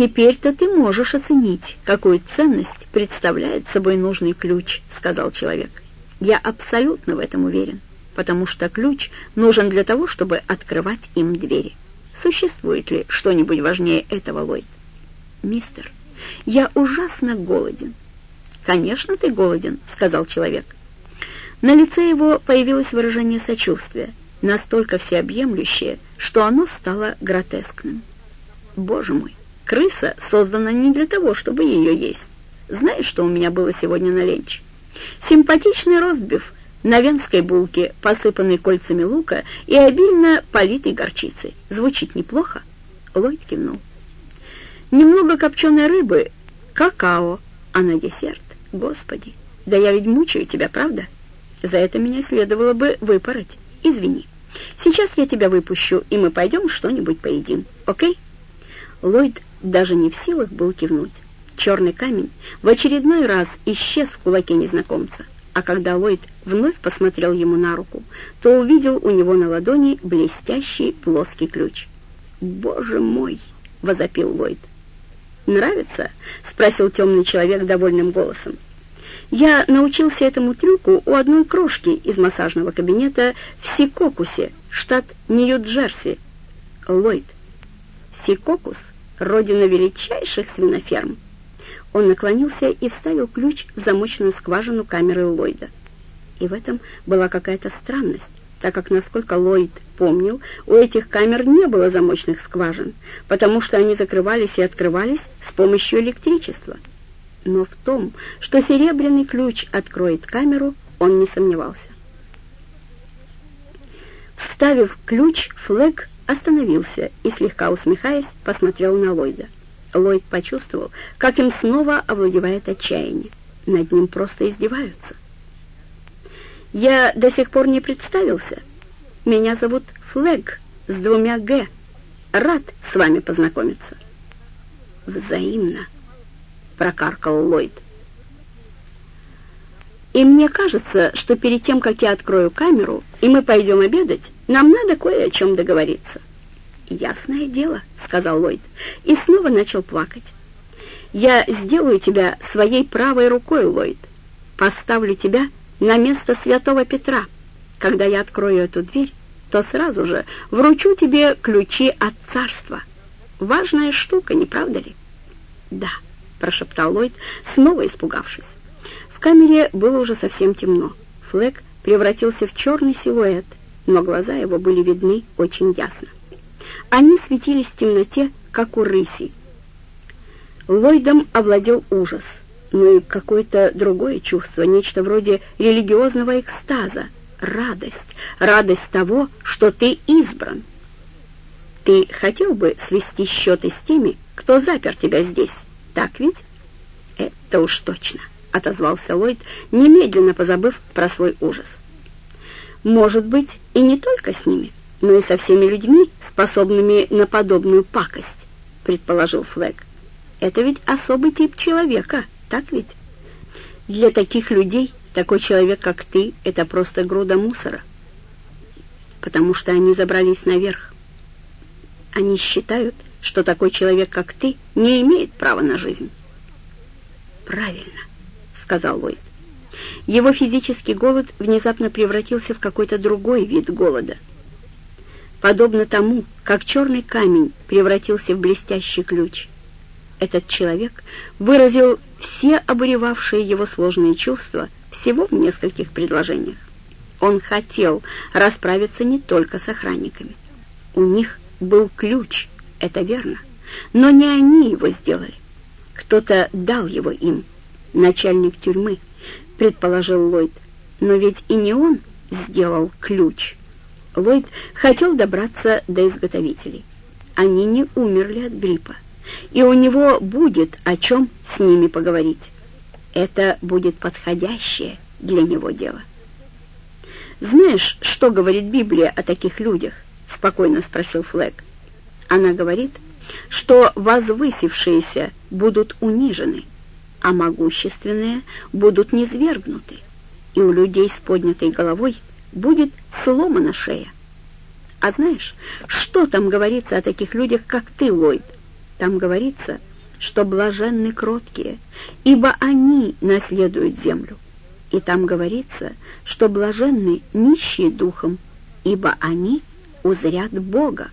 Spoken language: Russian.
«Теперь-то ты можешь оценить, какую ценность представляет собой нужный ключ», — сказал человек. «Я абсолютно в этом уверен, потому что ключ нужен для того, чтобы открывать им двери. Существует ли что-нибудь важнее этого, Ллойд?» «Мистер, я ужасно голоден». «Конечно, ты голоден», — сказал человек. На лице его появилось выражение сочувствия, настолько всеобъемлющее, что оно стало гротескным. «Боже мой, крыса создана не для того, чтобы ее есть. Знаешь, что у меня было сегодня на ленч? Симпатичный ростбиф на венской булке, посыпанный кольцами лука и обильно политый горчицей. Звучит неплохо?» Ллойд кивнул. «Немного копченой рыбы, какао, а на десерт, господи, да я ведь мучаю тебя, правда? За это меня следовало бы выпороть. Извини. Сейчас я тебя выпущу, и мы пойдем что-нибудь поедим, окей?» Ллойд даже не в силах был кивнуть. Черный камень в очередной раз исчез в кулаке незнакомца, а когда Ллойд вновь посмотрел ему на руку, то увидел у него на ладони блестящий плоский ключ. «Боже мой!» — возопил Ллойд. «Нравится?» — спросил темный человек довольным голосом. «Я научился этому трюку у одной крошки из массажного кабинета в Сикокусе, штат Нью-Джерси. Ллойд. Сикокус — родина величайших свиноферм». Он наклонился и вставил ключ в замочную скважину камеры Ллойда. И в этом была какая-то странность, так как, насколько Ллойд помнил, у этих камер не было замочных скважин, потому что они закрывались и открывались с помощью электричества. Но в том, что серебряный ключ откроет камеру, он не сомневался. Вставив ключ, Флэг остановился и, слегка усмехаясь, посмотрел на Ллойда. Ллойд почувствовал, как им снова овладевает отчаяние. Над ним просто издеваются. «Я до сих пор не представился. Меня зовут Флэг с двумя «Г». Рад с вами познакомиться». «Взаимно», — прокаркал Ллойд. «И мне кажется, что перед тем, как я открою камеру, и мы пойдем обедать, нам надо кое о чем договориться». «Ясное дело», — сказал Ллойд, и снова начал плакать. «Я сделаю тебя своей правой рукой, Ллойд. Поставлю тебя на место святого Петра. Когда я открою эту дверь, то сразу же вручу тебе ключи от царства. Важная штука, не правда ли?» «Да», — прошептал Ллойд, снова испугавшись. В камере было уже совсем темно. Флэг превратился в черный силуэт, но глаза его были видны очень ясно. Они светились в темноте, как у рыси. Ллойдом овладел ужас, ну и какое-то другое чувство, нечто вроде религиозного экстаза, радость, радость того, что ты избран. Ты хотел бы свести счеты с теми, кто запер тебя здесь, так ведь? Это уж точно, отозвался Ллойд, немедленно позабыв про свой ужас. Может быть, и не только с ними но и со всеми людьми, способными на подобную пакость, предположил Флэг. Это ведь особый тип человека, так ведь? Для таких людей такой человек, как ты, это просто груда мусора, потому что они забрались наверх. Они считают, что такой человек, как ты, не имеет права на жизнь. «Правильно», — сказал Ллойд. Его физический голод внезапно превратился в какой-то другой вид голода — подобно тому, как черный камень превратился в блестящий ключ. Этот человек выразил все обуревавшие его сложные чувства всего в нескольких предложениях. Он хотел расправиться не только с охранниками. У них был ключ, это верно, но не они его сделали. Кто-то дал его им, начальник тюрьмы, предположил Ллойд, но ведь и не он сделал ключ. Ллойд хотел добраться до изготовителей. Они не умерли от гриппа, и у него будет о чем с ними поговорить. Это будет подходящее для него дело. «Знаешь, что говорит Библия о таких людях?» — спокойно спросил Флэг. Она говорит, что возвысившиеся будут унижены, а могущественные будут низвергнуты, и у людей с поднятой головой — будет сломана шея. А знаешь, что там говорится о таких людях, как ты, Ллойд? Там говорится, что блаженны кроткие, ибо они наследуют землю. И там говорится, что блаженны нищие духом, ибо они узрят Бога.